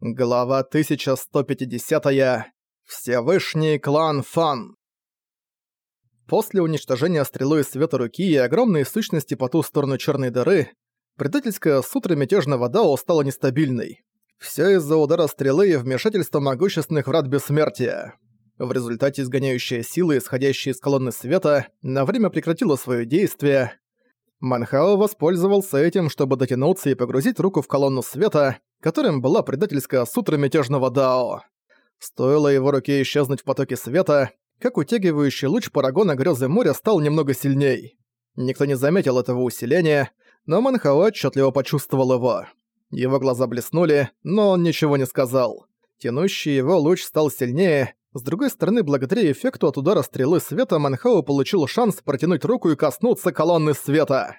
Глава 1150. -я. Всевышний клан Фан. После уничтожения стрелой света руки и огромной сущности по ту сторону черной дыры, предательская сутра мятежного Дао стала нестабильной. Все из-за удара стрелы и вмешательства могущественных врат бессмертия. В результате изгоняющая сила, исходящая из колонны света, на время прекратила свое действие. Манхао воспользовался этим, чтобы дотянуться и погрузить руку в колонну света, которым была предательская сутра мятежного Дао. Стоило его руке исчезнуть в потоке света, как утягивающий луч парагона грёзы моря стал немного сильней. Никто не заметил этого усиления, но Манхао отчетливо почувствовал его. Его глаза блеснули, но он ничего не сказал. Тянущий его луч стал сильнее, с другой стороны, благодаря эффекту от удара стрелы света Манхао получил шанс протянуть руку и коснуться колонны света.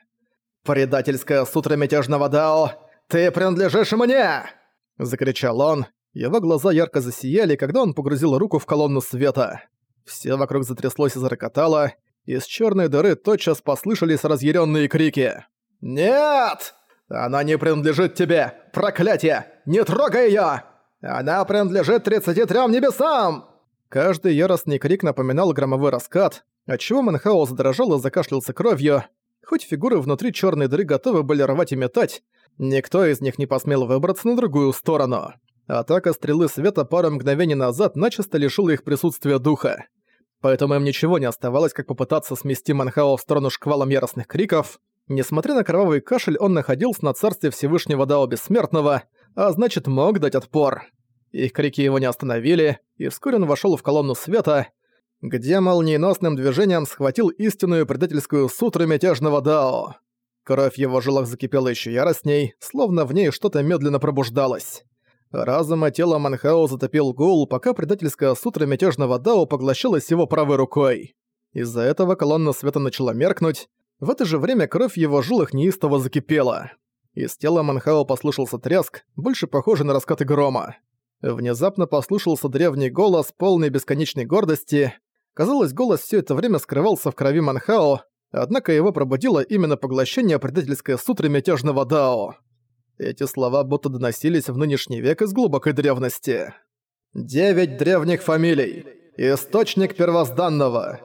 «Предательская сутра мятежного Дао! «Ты принадлежишь мне!» – закричал он. Его глаза ярко засияли, когда он погрузил руку в колонну света. Все вокруг затряслось и зарокотало. Из черной дыры тотчас послышались разъяренные крики. «Нет! Она не принадлежит тебе! Проклятие! Не трогай ее! Она принадлежит 33 небесам!» Каждый яростный крик напоминал громовой раскат, отчего Мэнхао задрожал и закашлялся кровью. Хоть фигуры внутри черной дыры готовы были рвать и метать, Никто из них не посмел выбраться на другую сторону. Атака стрелы света пару мгновений назад начисто лишила их присутствия духа. Поэтому им ничего не оставалось, как попытаться смести Манхао в сторону шквалом яростных криков. Несмотря на кровавый кашель, он находился на царстве Всевышнего Дао Бессмертного, а значит мог дать отпор. Их крики его не остановили, и вскоре он вошел в колонну света, где молниеносным движением схватил истинную предательскую сутру мятежного Дао. Кровь его жилах закипела еще яростней, словно в ней что-то медленно пробуждалось. Разум и тело Манхао затопил гул, пока предательская сутра мятежного Дао поглощалась его правой рукой. Из-за этого колонна света начала меркнуть, в это же время кровь его жилах неистово закипела. Из тела Манхао послышался треск, больше похожий на раскаты грома. Внезапно послышался древний голос, полный бесконечной гордости. Казалось, голос все это время скрывался в крови Манхао, Однако его пробудило именно поглощение предательской сутры мятежного Дао. Эти слова будто доносились в нынешний век из глубокой древности. «Девять древних фамилий. Источник первозданного.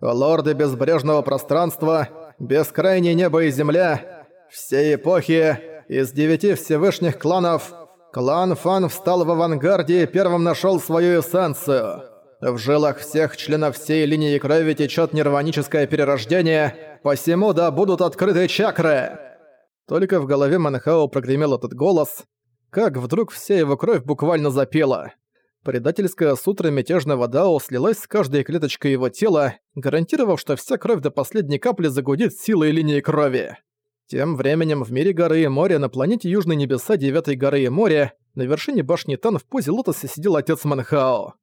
Лорды безбрежного пространства, бескрайнее небо и земля, все эпохи, из девяти всевышних кланов, клан Фан встал в авангарде и первым нашел свою эссенцию». В жилах всех членов всей линии крови течет нирваническое перерождение, посему да будут открыты чакры!» Только в голове Манхао прогремел этот голос, как вдруг вся его кровь буквально запела. Предательская сутра мятежного Дао слилась с каждой клеточкой его тела, гарантировав, что вся кровь до последней капли загудит силой линии крови. Тем временем в мире горы и моря на планете Южные Небеса Девятой горы и моря на вершине башни Тан в позе лотоса сидел отец Манхао.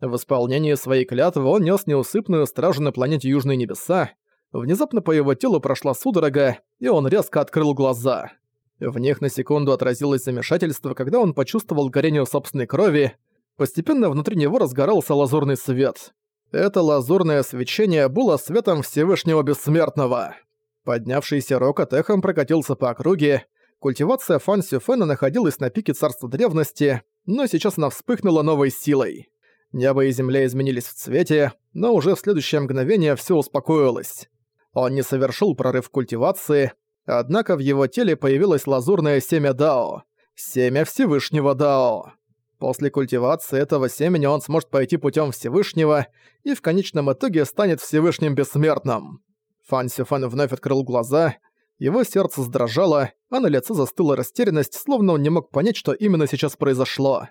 В исполнении своей клятвы он нес неусыпную стражу на планете Южные Небеса. Внезапно по его телу прошла судорога, и он резко открыл глаза. В них на секунду отразилось замешательство, когда он почувствовал горение собственной крови. Постепенно внутри него разгорался лазурный свет. Это лазурное свечение было светом Всевышнего Бессмертного. Поднявшийся рокот эхом прокатился по округе. Культивация Фан Сюфена находилась на пике царства древности, но сейчас она вспыхнула новой силой. Небо и земля изменились в цвете, но уже в следующее мгновение все успокоилось. Он не совершил прорыв культивации, однако в его теле появилось лазурное семя Дао. Семя Всевышнего Дао. После культивации этого семени он сможет пойти путем Всевышнего и в конечном итоге станет Всевышним Бессмертным. Фан Сюфан вновь открыл глаза, его сердце сдрожало, а на лице застыла растерянность, словно он не мог понять, что именно сейчас произошло.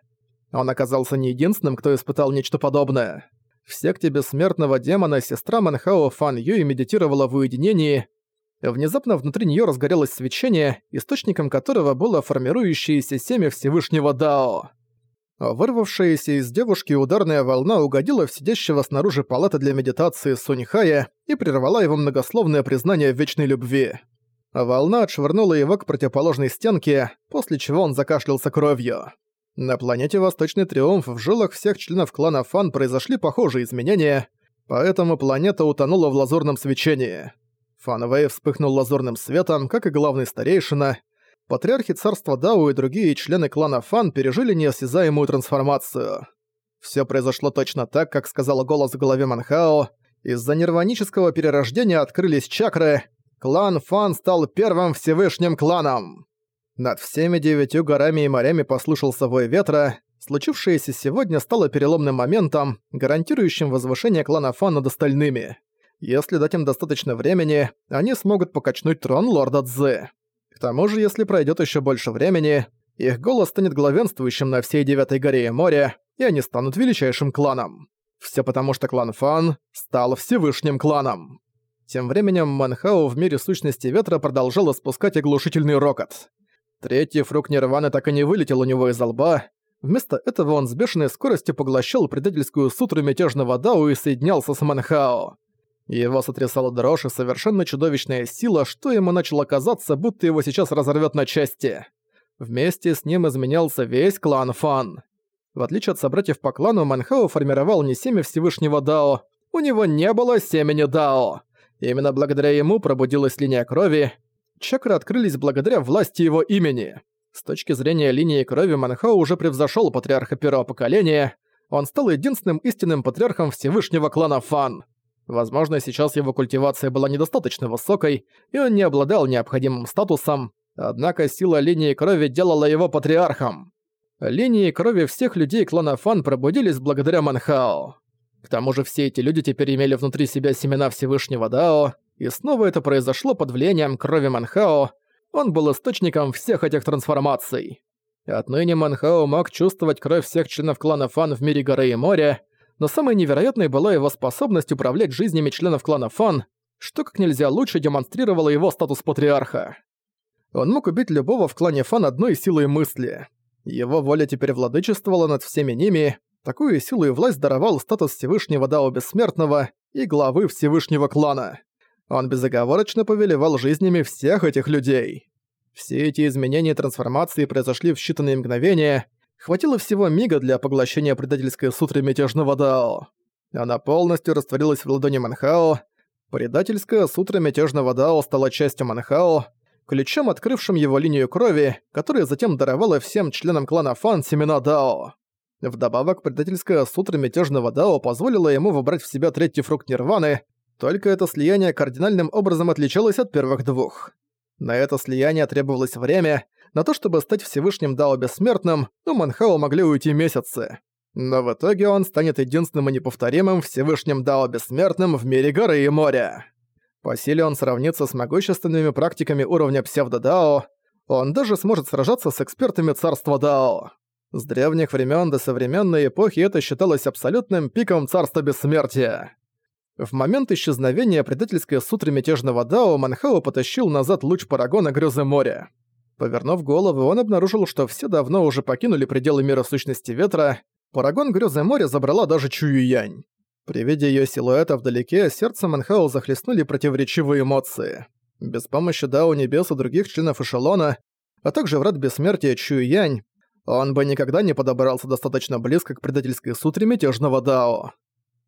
Он оказался не единственным, кто испытал нечто подобное. В секте бессмертного демона сестра Манхао Фан Юи медитировала в уединении. Внезапно внутри нее разгорелось свечение, источником которого было формирующееся семя Всевышнего Дао. Вырвавшаяся из девушки ударная волна угодила в сидящего снаружи палаты для медитации Суньхая и прервала его многословное признание вечной любви. Волна отшвырнула его к противоположной стенке, после чего он закашлялся кровью. На планете Восточный Триумф в жилах всех членов клана Фан произошли похожие изменения, поэтому планета утонула в лазурном свечении. Фанвей вспыхнул лазурным светом, как и главный старейшина. Патриархи царства Дао и другие члены клана Фан пережили неосязаемую трансформацию. Все произошло точно так, как сказал голос в голове Манхао. Из-за нирванического перерождения открылись чакры. Клан Фан стал первым Всевышним кланом. Над всеми девятью горами и морями послышался вой ветра. Случившееся сегодня стало переломным моментом, гарантирующим возвышение клана Фан над остальными. Если дать им достаточно времени, они смогут покачнуть трон лорда Цзы. К тому же, если пройдет еще больше времени, их голос станет главенствующим на всей Девятой горе и море, и они станут величайшим кланом. Все потому, что клан Фан стал Всевышним кланом. Тем временем Манхау в мире сущности ветра продолжал испускать оглушительный рокот. Третий фрукт Нирваны так и не вылетел у него из лба. Вместо этого он с бешеной скоростью поглощал предательскую сутру мятежного Дау и соединялся с Манхао. Его сотрясала дрожь и совершенно чудовищная сила, что ему начало казаться, будто его сейчас разорвет на части. Вместе с ним изменялся весь клан Фан. В отличие от собратьев по клану, Манхао формировал не семя Всевышнего Дао, у него не было семени Дао. Именно благодаря ему пробудилась линия крови. Чакры открылись благодаря власти его имени. С точки зрения линии крови Манхао уже превзошел патриарха первого поколения. Он стал единственным истинным патриархом Всевышнего клана Фан. Возможно, сейчас его культивация была недостаточно высокой, и он не обладал необходимым статусом, однако сила линии крови делала его патриархом. Линии крови всех людей клана Фан пробудились благодаря Манхао. К тому же все эти люди теперь имели внутри себя семена Всевышнего Дао, и снова это произошло под влиянием крови Манхао, он был источником всех этих трансформаций. Отныне Манхао мог чувствовать кровь всех членов клана Фан в мире горы и моря, но самой невероятной была его способность управлять жизнями членов клана Фан, что как нельзя лучше демонстрировало его статус патриарха. Он мог убить любого в клане Фан одной силой мысли. Его воля теперь владычествовала над всеми ними, такую силу и власть даровал статус Всевышнего Дао Бессмертного и главы Всевышнего клана. Он безоговорочно повелевал жизнями всех этих людей. Все эти изменения и трансформации произошли в считанные мгновения, Хватило всего мига для поглощения предательской сутры мятежного Дао. Она полностью растворилась в ладони Манхао. Предательская сутра мятежного Дао стала частью Манхао, ключом, открывшим его линию крови, которая затем даровала всем членам клана Фан семена Дао. Вдобавок, предательская сутра мятежного Дао позволила ему выбрать в себя третий фрукт Нирваны, только это слияние кардинальным образом отличалось от первых двух. На это слияние требовалось время, на то, чтобы стать Всевышним Дао Бессмертным, у Манхао могли уйти месяцы. Но в итоге он станет единственным и неповторимым Всевышним Дао Бессмертным в мире горы и моря. По силе он сравнится с могущественными практиками уровня псевдо-дао, он даже сможет сражаться с экспертами царства дао. С древних времен до современной эпохи это считалось абсолютным пиком царства бессмертия. В момент исчезновения предательской сутры мятежного дао Манхао потащил назад луч парагона грёзы моря. Повернув голову, он обнаружил, что все давно уже покинули пределы мира сущности ветра. Парагон грёзы моря забрала даже Чую-Янь. При виде её силуэта вдалеке, сердце Манхау захлестнули противоречивые эмоции. Без помощи Дао Небес и других членов эшелона, а также врат бессмертия Чую-Янь, он бы никогда не подобрался достаточно близко к предательской сутре мятежного Дао.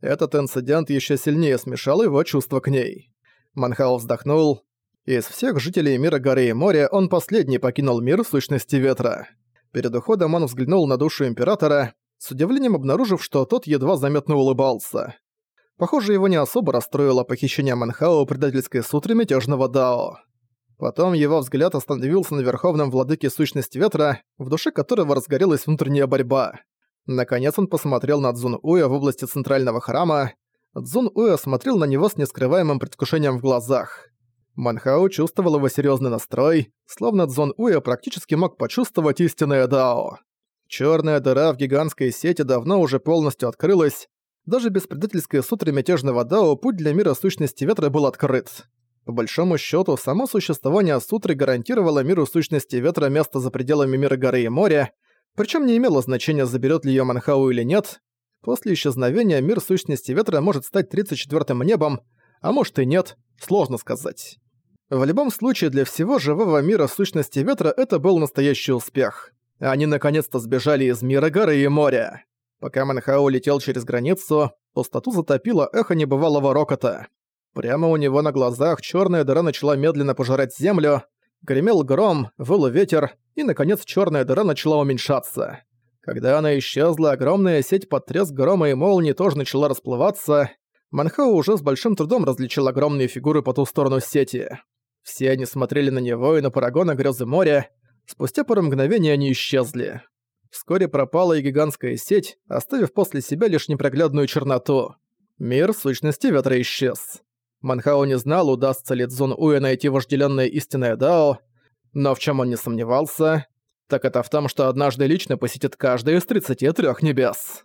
Этот инцидент ещё сильнее смешал его чувства к ней. Манхау вздохнул, из всех жителей мира горы и моря он последний покинул мир сущности ветра. Перед уходом он взглянул на душу Императора, с удивлением обнаружив, что тот едва заметно улыбался. Похоже, его не особо расстроило похищение Манхао предательской сутры мятежного Дао. Потом его взгляд остановился на Верховном Владыке Сущности Ветра, в душе которого разгорелась внутренняя борьба. Наконец он посмотрел на Цзун Уя в области Центрального Храма. Цзун Уя смотрел на него с нескрываемым предвкушением в глазах. Манхао чувствовал его серьезный настрой, словно Цзон Уя практически мог почувствовать истинное Дао. Черная дыра в гигантской сети давно уже полностью открылась. Даже без предательской сутры мятежного Дао путь для мира сущности ветра был открыт. По большому счету, само существование сутры гарантировало миру сущности ветра место за пределами мира горы и моря, причем не имело значения, заберет ли ее Манхау или нет. После исчезновения мир сущности ветра может стать 34-м небом, а может и нет, сложно сказать. В любом случае, для всего живого мира сущности ветра это был настоящий успех. Они наконец-то сбежали из мира горы и моря. Пока Манхао летел через границу, пустоту затопило эхо небывалого рокота. Прямо у него на глазах черная дыра начала медленно пожирать землю. гремел гром, выл ветер, и, наконец, черная дыра начала уменьшаться. Когда она исчезла, огромная сеть под треск грома и молнии тоже начала расплываться. Манхау уже с большим трудом различил огромные фигуры по ту сторону сети. Все они смотрели на него и на парагона грёзы моря. Спустя пару мгновений они исчезли. Вскоре пропала и гигантская сеть, оставив после себя лишь непроглядную черноту. Мир сущности ветра исчез. Манхао не знал, удастся ли Цзун Уэ найти вожделенное истинное Дао, но в чем он не сомневался, так это в том, что однажды лично посетит каждый из 33 небес.